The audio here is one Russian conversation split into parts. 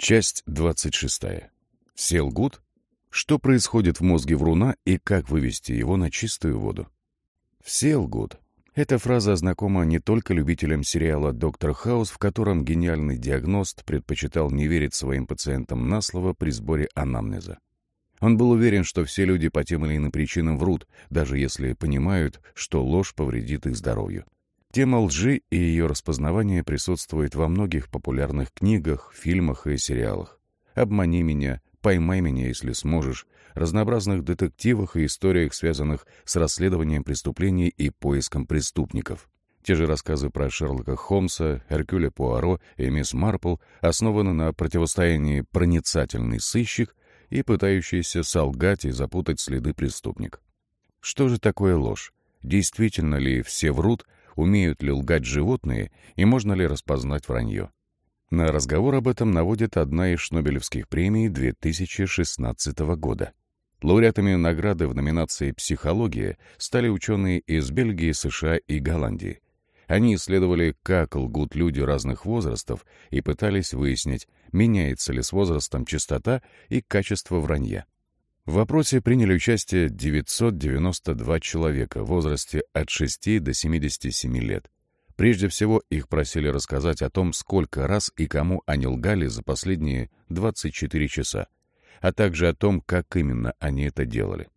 Часть 26. Все лгут? Что происходит в мозге вруна и как вывести его на чистую воду? Все лгут. Эта фраза знакома не только любителям сериала «Доктор Хаус», в котором гениальный диагност предпочитал не верить своим пациентам на слово при сборе анамнеза. Он был уверен, что все люди по тем или иным причинам врут, даже если понимают, что ложь повредит их здоровью. Тема лжи и ее распознавание присутствует во многих популярных книгах, фильмах и сериалах. «Обмани меня», «Поймай меня, если сможешь», разнообразных детективах и историях, связанных с расследованием преступлений и поиском преступников. Те же рассказы про Шерлока Холмса, Эркюля Пуаро и мисс Марпл основаны на противостоянии проницательный сыщик и пытающийся солгать и запутать следы преступник. Что же такое ложь? Действительно ли все врут, умеют ли лгать животные и можно ли распознать вранье. На разговор об этом наводит одна из Шнобелевских премий 2016 года. Лауреатами награды в номинации «Психология» стали ученые из Бельгии, США и Голландии. Они исследовали, как лгут люди разных возрастов и пытались выяснить, меняется ли с возрастом частота и качество вранья. В вопросе приняли участие 992 человека в возрасте от 6 до 77 лет. Прежде всего, их просили рассказать о том, сколько раз и кому они лгали за последние 24 часа, а также о том, как именно они это делали.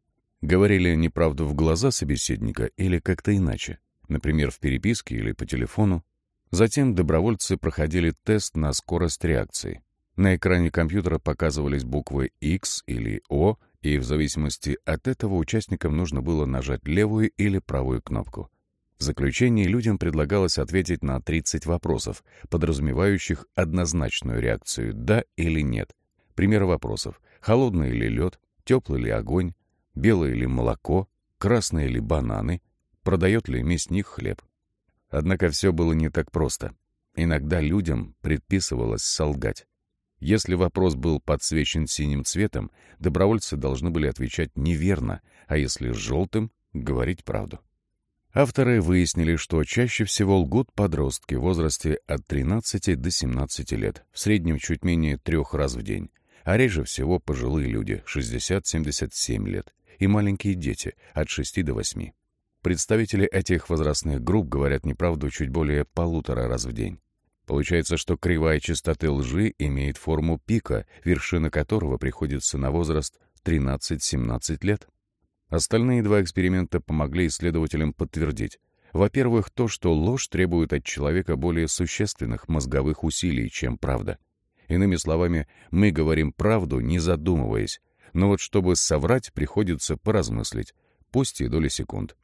Говорили неправду в глаза собеседника или как-то иначе, например, в переписке или по телефону. Затем добровольцы проходили тест на скорость реакции. На экране компьютера показывались буквы X или O и в зависимости от этого участникам нужно было нажать левую или правую кнопку. В заключении людям предлагалось ответить на 30 вопросов, подразумевающих однозначную реакцию «да» или «нет». Примеры вопросов. Холодный ли лед? Теплый ли огонь? Белое ли молоко? Красные ли бананы? Продает ли мясник хлеб? Однако все было не так просто. Иногда людям предписывалось солгать. Если вопрос был подсвечен синим цветом, добровольцы должны были отвечать неверно, а если желтым — говорить правду. Авторы выяснили, что чаще всего лгут подростки в возрасте от 13 до 17 лет, в среднем чуть менее трех раз в день, а реже всего пожилые люди 60-77 лет и маленькие дети от 6 до 8. Представители этих возрастных групп говорят неправду чуть более полутора раз в день. Получается, что кривая частоты лжи имеет форму пика, вершина которого приходится на возраст 13-17 лет. Остальные два эксперимента помогли исследователям подтвердить. Во-первых, то, что ложь требует от человека более существенных мозговых усилий, чем правда. Иными словами, мы говорим правду, не задумываясь, но вот чтобы соврать, приходится поразмыслить, пусть и доли секунд.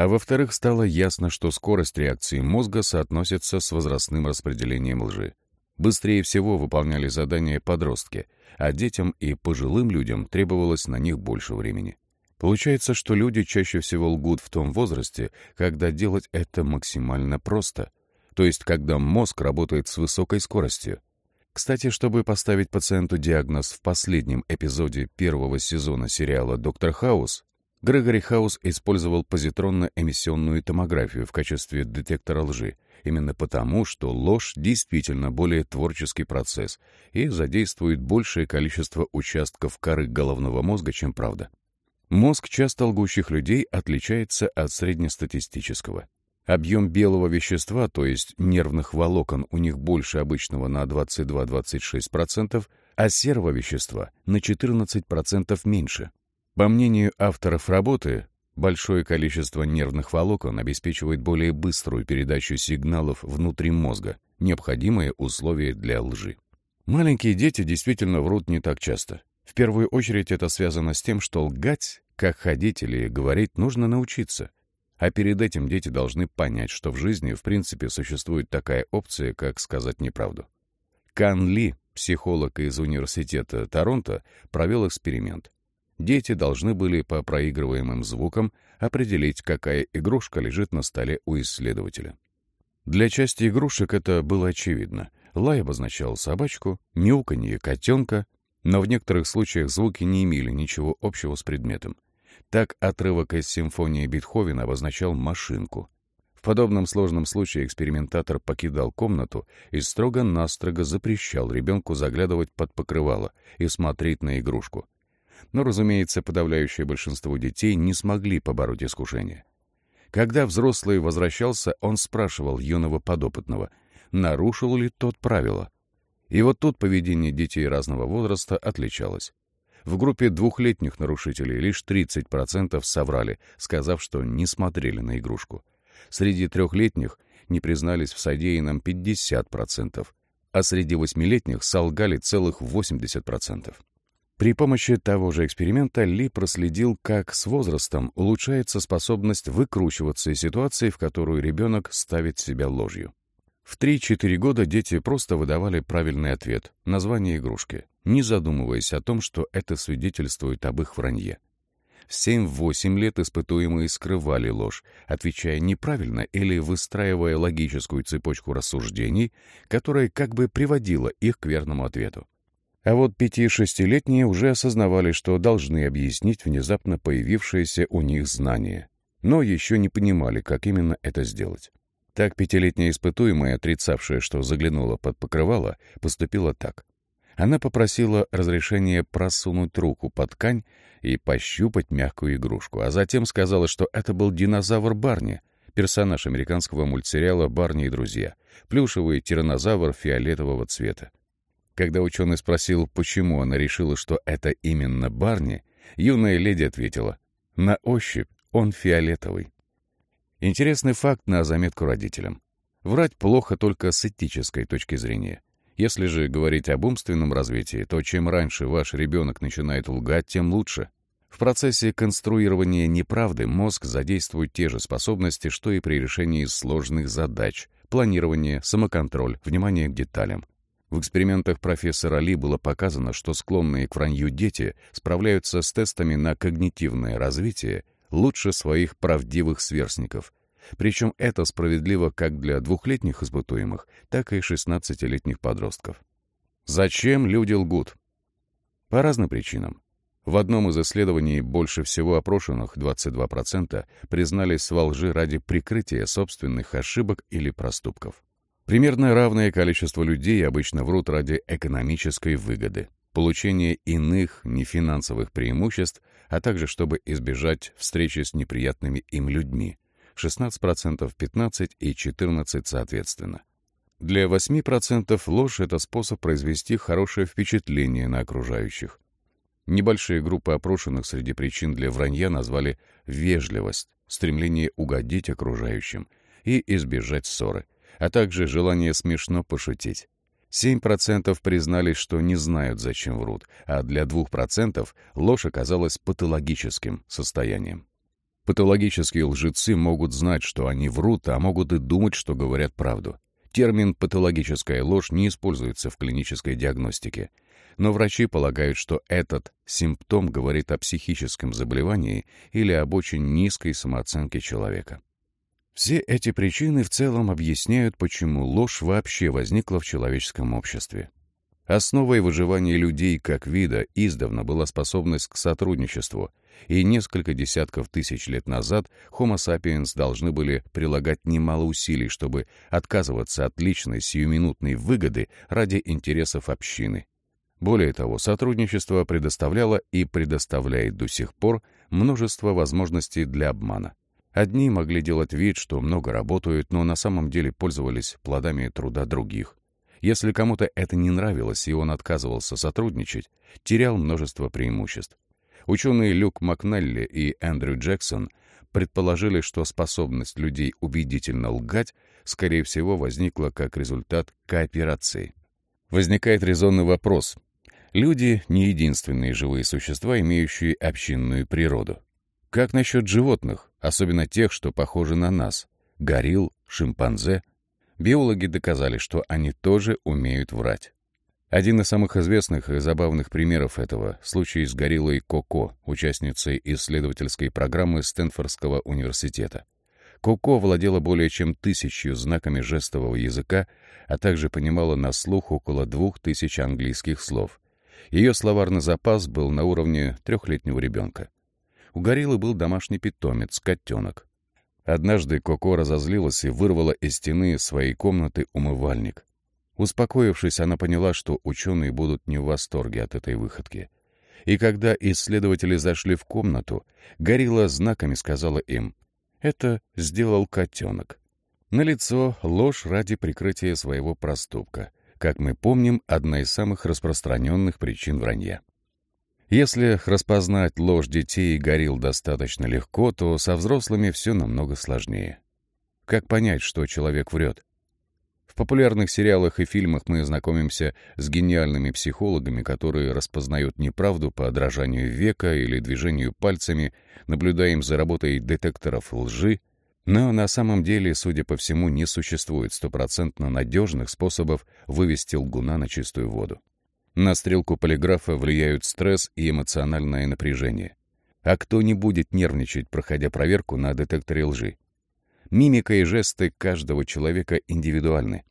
А во-вторых, стало ясно, что скорость реакции мозга соотносится с возрастным распределением лжи. Быстрее всего выполняли задания подростки, а детям и пожилым людям требовалось на них больше времени. Получается, что люди чаще всего лгут в том возрасте, когда делать это максимально просто, то есть когда мозг работает с высокой скоростью. Кстати, чтобы поставить пациенту диагноз в последнем эпизоде первого сезона сериала «Доктор Хаус», Грегори Хаус использовал позитронно-эмиссионную томографию в качестве детектора лжи, именно потому, что ложь действительно более творческий процесс и задействует большее количество участков коры головного мозга, чем правда. Мозг часто лгущих людей отличается от среднестатистического. Объем белого вещества, то есть нервных волокон, у них больше обычного на 22-26%, а серого вещества на 14% меньше. По мнению авторов работы, большое количество нервных волокон обеспечивает более быструю передачу сигналов внутри мозга, необходимое условие для лжи. Маленькие дети действительно врут не так часто. В первую очередь это связано с тем, что лгать, как ходить или говорить, нужно научиться. А перед этим дети должны понять, что в жизни в принципе существует такая опция, как сказать неправду. Кан Ли, психолог из университета Торонто, провел эксперимент. Дети должны были по проигрываемым звукам определить, какая игрушка лежит на столе у исследователя. Для части игрушек это было очевидно. Лай обозначал собачку, мяуканье — котенка, но в некоторых случаях звуки не имели ничего общего с предметом. Так отрывок из симфонии Бетховена обозначал машинку. В подобном сложном случае экспериментатор покидал комнату и строго-настрого запрещал ребенку заглядывать под покрывало и смотреть на игрушку. Но, разумеется, подавляющее большинство детей не смогли побороть искушение. Когда взрослый возвращался, он спрашивал юного подопытного, нарушил ли тот правила. И вот тут поведение детей разного возраста отличалось. В группе двухлетних нарушителей лишь 30% соврали, сказав, что не смотрели на игрушку. Среди трехлетних не признались в содеянном 50%, а среди восьмилетних солгали целых 80%. При помощи того же эксперимента Ли проследил, как с возрастом улучшается способность выкручиваться из ситуации, в которую ребенок ставит себя ложью. В 3-4 года дети просто выдавали правильный ответ, название игрушки, не задумываясь о том, что это свидетельствует об их вранье. В 7-8 лет испытуемые скрывали ложь, отвечая неправильно или выстраивая логическую цепочку рассуждений, которая как бы приводила их к верному ответу. А вот 5-6-летние уже осознавали, что должны объяснить внезапно появившееся у них знание, но еще не понимали, как именно это сделать. Так пятилетняя испытуемая, отрицавшая, что заглянула под покрывало, поступила так. Она попросила разрешения просунуть руку под ткань и пощупать мягкую игрушку, а затем сказала, что это был динозавр Барни, персонаж американского мультсериала «Барни и друзья», плюшевый тиранозавр фиолетового цвета. Когда ученый спросил, почему она решила, что это именно Барни, юная леди ответила, «На ощупь он фиолетовый». Интересный факт на заметку родителям. Врать плохо только с этической точки зрения. Если же говорить об умственном развитии, то чем раньше ваш ребенок начинает лгать, тем лучше. В процессе конструирования неправды мозг задействует те же способности, что и при решении сложных задач, планирование, самоконтроль, внимание к деталям. В экспериментах профессора Ли было показано, что склонные к вранью дети справляются с тестами на когнитивное развитие лучше своих правдивых сверстников, причем это справедливо как для двухлетних испытуемых, так и 16-летних подростков. Зачем люди лгут? По разным причинам. В одном из исследований больше всего опрошенных, 22%, признались во лжи ради прикрытия собственных ошибок или проступков. Примерно равное количество людей обычно врут ради экономической выгоды, получения иных нефинансовых преимуществ, а также чтобы избежать встречи с неприятными им людьми, 16%, 15% и 14% соответственно. Для 8% ложь — это способ произвести хорошее впечатление на окружающих. Небольшие группы опрошенных среди причин для вранья назвали вежливость, стремление угодить окружающим и избежать ссоры, а также желание смешно пошутить. 7% признались, что не знают, зачем врут, а для 2% ложь оказалась патологическим состоянием. Патологические лжецы могут знать, что они врут, а могут и думать, что говорят правду. Термин «патологическая ложь» не используется в клинической диагностике, но врачи полагают, что этот симптом говорит о психическом заболевании или об очень низкой самооценке человека. Все эти причины в целом объясняют, почему ложь вообще возникла в человеческом обществе. Основой выживания людей как вида издавна была способность к сотрудничеству, и несколько десятков тысяч лет назад Homo sapiens должны были прилагать немало усилий, чтобы отказываться от личной сиюминутной выгоды ради интересов общины. Более того, сотрудничество предоставляло и предоставляет до сих пор множество возможностей для обмана. Одни могли делать вид, что много работают, но на самом деле пользовались плодами труда других. Если кому-то это не нравилось, и он отказывался сотрудничать, терял множество преимуществ. Ученые Люк Макнелли и Эндрю Джексон предположили, что способность людей убедительно лгать, скорее всего, возникла как результат кооперации. Возникает резонный вопрос. Люди — не единственные живые существа, имеющие общинную природу. Как насчет животных, особенно тех, что похожи на нас? Горилл, шимпанзе? Биологи доказали, что они тоже умеют врать. Один из самых известных и забавных примеров этого — случай с гориллой Коко, участницей исследовательской программы Стэнфордского университета. Коко владела более чем тысячью знаками жестового языка, а также понимала на слух около двух тысяч английских слов. Ее словарный запас был на уровне трехлетнего ребенка. У гориллы был домашний питомец, котенок. Однажды Коко разозлилась и вырвала из стены своей комнаты умывальник. Успокоившись, она поняла, что ученые будут не в восторге от этой выходки. И когда исследователи зашли в комнату, Горилла знаками сказала им «Это сделал котенок». На лицо ложь ради прикрытия своего проступка. Как мы помним, одна из самых распространенных причин вранья. Если распознать ложь детей и горил достаточно легко, то со взрослыми все намного сложнее. Как понять, что человек врет? В популярных сериалах и фильмах мы знакомимся с гениальными психологами, которые распознают неправду по дрожанию века или движению пальцами, наблюдаем за работой детекторов лжи, но на самом деле, судя по всему, не существует стопроцентно надежных способов вывести лгуна на чистую воду. На стрелку полиграфа влияют стресс и эмоциональное напряжение. А кто не будет нервничать, проходя проверку на детекторе лжи? Мимика и жесты каждого человека индивидуальны.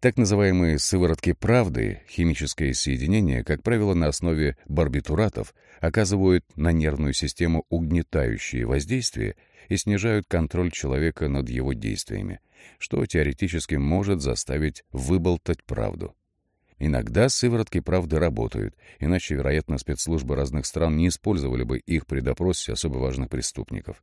Так называемые сыворотки правды, химическое соединение, как правило, на основе барбитуратов, оказывают на нервную систему угнетающие воздействия и снижают контроль человека над его действиями, что теоретически может заставить выболтать правду. Иногда сыворотки правды работают, иначе, вероятно, спецслужбы разных стран не использовали бы их при допросе особо важных преступников.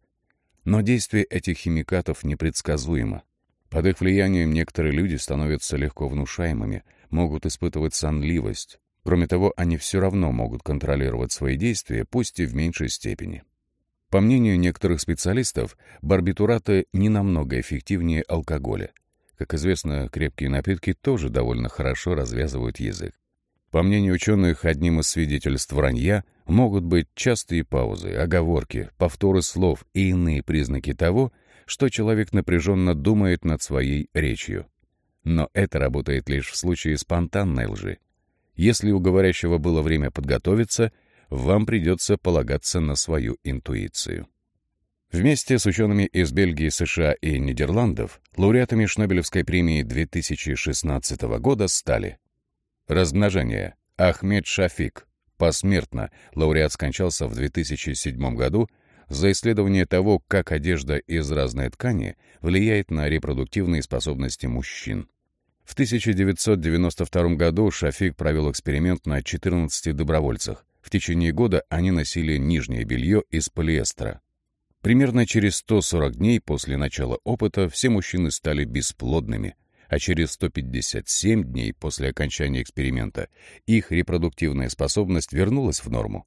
Но действие этих химикатов непредсказуемо. Под их влиянием некоторые люди становятся легко внушаемыми, могут испытывать сонливость. Кроме того, они все равно могут контролировать свои действия, пусть и в меньшей степени. По мнению некоторых специалистов, барбитураты не намного эффективнее алкоголя. Как известно, крепкие напитки тоже довольно хорошо развязывают язык. По мнению ученых, одним из свидетельств вранья могут быть частые паузы, оговорки, повторы слов и иные признаки того, что человек напряженно думает над своей речью. Но это работает лишь в случае спонтанной лжи. Если у говорящего было время подготовиться, вам придется полагаться на свою интуицию. Вместе с учеными из Бельгии, США и Нидерландов лауреатами Шнобелевской премии 2016 года стали Размножение. Ахмед Шафик. Посмертно. Лауреат скончался в 2007 году за исследование того, как одежда из разной ткани влияет на репродуктивные способности мужчин. В 1992 году Шафик провел эксперимент на 14 добровольцах. В течение года они носили нижнее белье из полиэстера. Примерно через 140 дней после начала опыта все мужчины стали бесплодными – а через 157 дней после окончания эксперимента их репродуктивная способность вернулась в норму.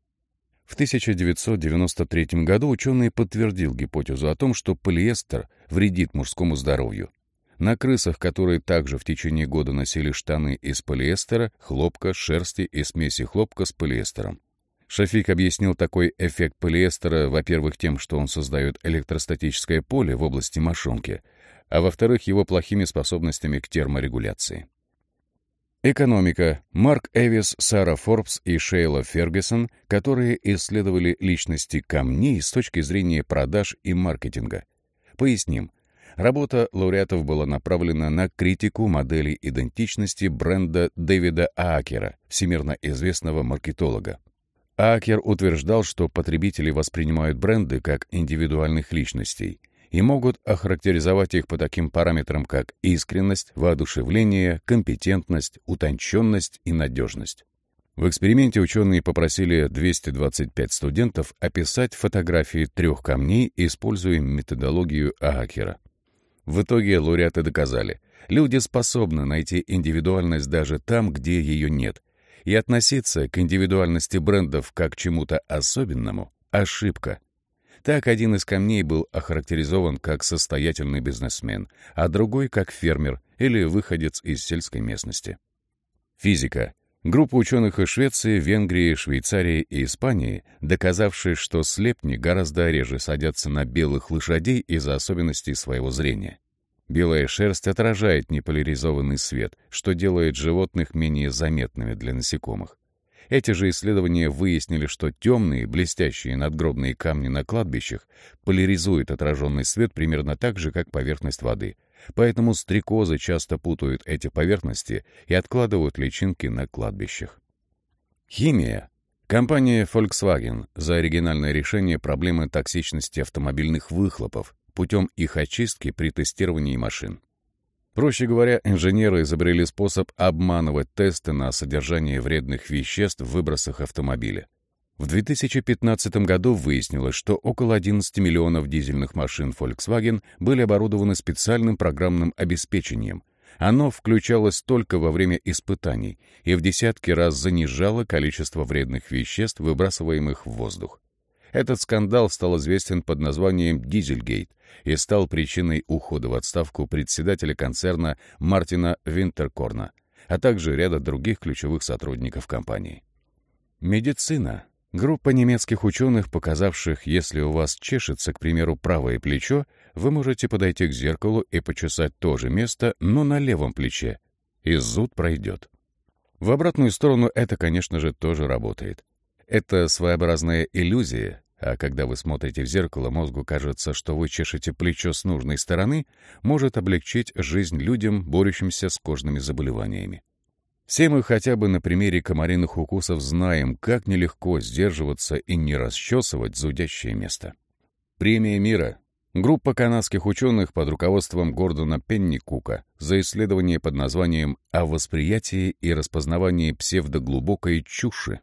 В 1993 году ученый подтвердил гипотезу о том, что полиэстер вредит мужскому здоровью. На крысах, которые также в течение года носили штаны из полиэстера, хлопка, шерсти и смеси хлопка с полиэстером. Шафик объяснил такой эффект полиэстера, во-первых, тем, что он создает электростатическое поле в области мошонки, а во-вторых, его плохими способностями к терморегуляции. Экономика. Марк Эвис, Сара Форбс и Шейла Фергюсон, которые исследовали личности камней с точки зрения продаж и маркетинга. Поясним. Работа лауреатов была направлена на критику модели идентичности бренда Дэвида Аакера, всемирно известного маркетолога. Аакер утверждал, что потребители воспринимают бренды как индивидуальных личностей — и могут охарактеризовать их по таким параметрам, как искренность, воодушевление, компетентность, утонченность и надежность. В эксперименте ученые попросили 225 студентов описать фотографии трех камней, используя методологию Аакера. В итоге лауреаты доказали, люди способны найти индивидуальность даже там, где ее нет, и относиться к индивидуальности брендов как к чему-то особенному — ошибка — так один из камней был охарактеризован как состоятельный бизнесмен, а другой как фермер или выходец из сельской местности. Физика. Группа ученых из Швеции, Венгрии, Швейцарии и Испании, доказавшие, что слепни гораздо реже садятся на белых лошадей из-за особенностей своего зрения. Белая шерсть отражает неполяризованный свет, что делает животных менее заметными для насекомых. Эти же исследования выяснили, что темные, блестящие надгробные камни на кладбищах поляризуют отраженный свет примерно так же, как поверхность воды. Поэтому стрекозы часто путают эти поверхности и откладывают личинки на кладбищах. Химия. Компания Volkswagen за оригинальное решение проблемы токсичности автомобильных выхлопов путем их очистки при тестировании машин. Проще говоря, инженеры изобрели способ обманывать тесты на содержание вредных веществ в выбросах автомобиля. В 2015 году выяснилось, что около 11 миллионов дизельных машин Volkswagen были оборудованы специальным программным обеспечением. Оно включалось только во время испытаний и в десятки раз занижало количество вредных веществ, выбрасываемых в воздух. Этот скандал стал известен под названием «Дизельгейт» и стал причиной ухода в отставку председателя концерна Мартина Винтеркорна, а также ряда других ключевых сотрудников компании. Медицина. Группа немецких ученых, показавших, если у вас чешется, к примеру, правое плечо, вы можете подойти к зеркалу и почесать то же место, но на левом плече, и зуд пройдет. В обратную сторону это, конечно же, тоже работает. Это своеобразная иллюзия, а когда вы смотрите в зеркало, мозгу кажется, что вы чешете плечо с нужной стороны, может облегчить жизнь людям, борющимся с кожными заболеваниями. Все мы хотя бы на примере комариных укусов знаем, как нелегко сдерживаться и не расчесывать зудящее место. Премия мира. Группа канадских ученых под руководством Гордона Пенни Кука за исследование под названием «О восприятии и распознавании псевдоглубокой чуши»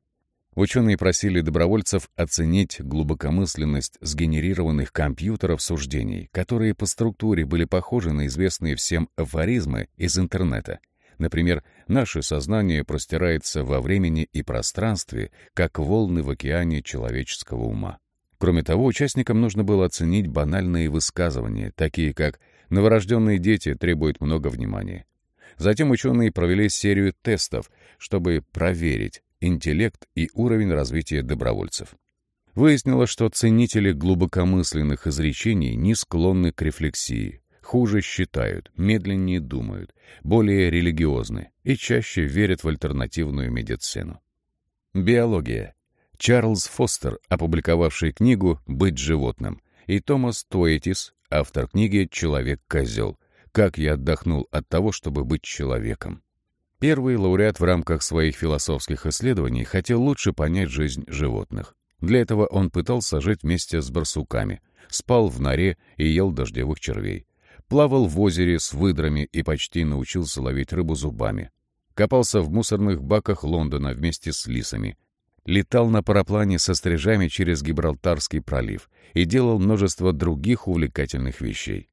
Ученые просили добровольцев оценить глубокомысленность сгенерированных компьютеров суждений, которые по структуре были похожи на известные всем афоризмы из интернета. Например, наше сознание простирается во времени и пространстве, как волны в океане человеческого ума. Кроме того, участникам нужно было оценить банальные высказывания, такие как «новорожденные дети требуют много внимания». Затем ученые провели серию тестов, чтобы проверить, интеллект и уровень развития добровольцев. Выяснилось, что ценители глубокомысленных изречений не склонны к рефлексии, хуже считают, медленнее думают, более религиозны и чаще верят в альтернативную медицину. Биология. Чарльз Фостер, опубликовавший книгу «Быть животным», и Томас Туэтис, автор книги «Человек-козел. Как я отдохнул от того, чтобы быть человеком». Первый лауреат в рамках своих философских исследований хотел лучше понять жизнь животных. Для этого он пытался жить вместе с барсуками, спал в норе и ел дождевых червей, плавал в озере с выдрами и почти научился ловить рыбу зубами, копался в мусорных баках Лондона вместе с лисами, летал на параплане со стрижами через Гибралтарский пролив и делал множество других увлекательных вещей.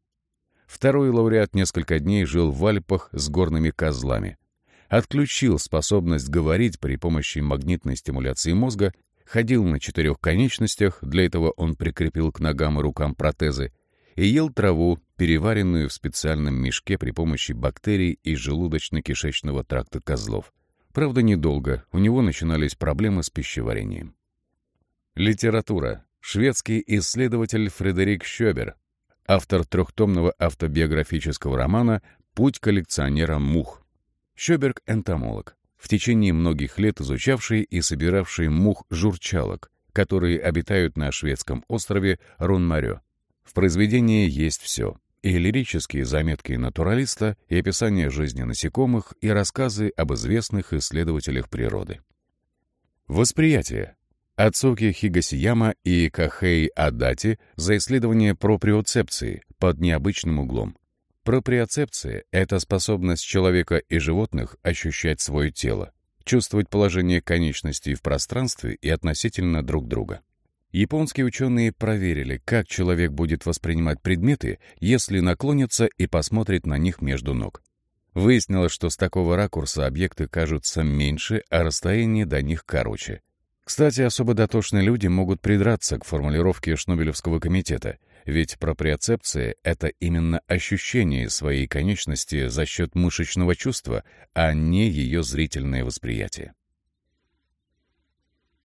Второй лауреат несколько дней жил в Альпах с горными козлами — отключил способность говорить при помощи магнитной стимуляции мозга, ходил на четырех конечностях, для этого он прикрепил к ногам и рукам протезы, и ел траву, переваренную в специальном мешке при помощи бактерий из желудочно-кишечного тракта козлов. Правда, недолго, у него начинались проблемы с пищеварением. Литература. Шведский исследователь Фредерик Щобер, автор трехтомного автобиографического романа «Путь коллекционера мух», Щоберг — энтомолог, в течение многих лет изучавший и собиравший мух-журчалок, которые обитают на шведском острове Рунмарё. В произведении есть все — и лирические заметки натуралиста, и описание жизни насекомых, и рассказы об известных исследователях природы. Восприятие. Ацуки Хигасияма и Кахей Адати за исследование проприоцепции под необычным углом. Проприоцепция — это способность человека и животных ощущать свое тело, чувствовать положение конечностей в пространстве и относительно друг друга. Японские ученые проверили, как человек будет воспринимать предметы, если наклонится и посмотрит на них между ног. Выяснилось, что с такого ракурса объекты кажутся меньше, а расстояние до них короче. Кстати, особо дотошные люди могут придраться к формулировке Шнобелевского комитета — ведь проприоцепция — это именно ощущение своей конечности за счет мышечного чувства, а не ее зрительное восприятие.